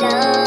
love.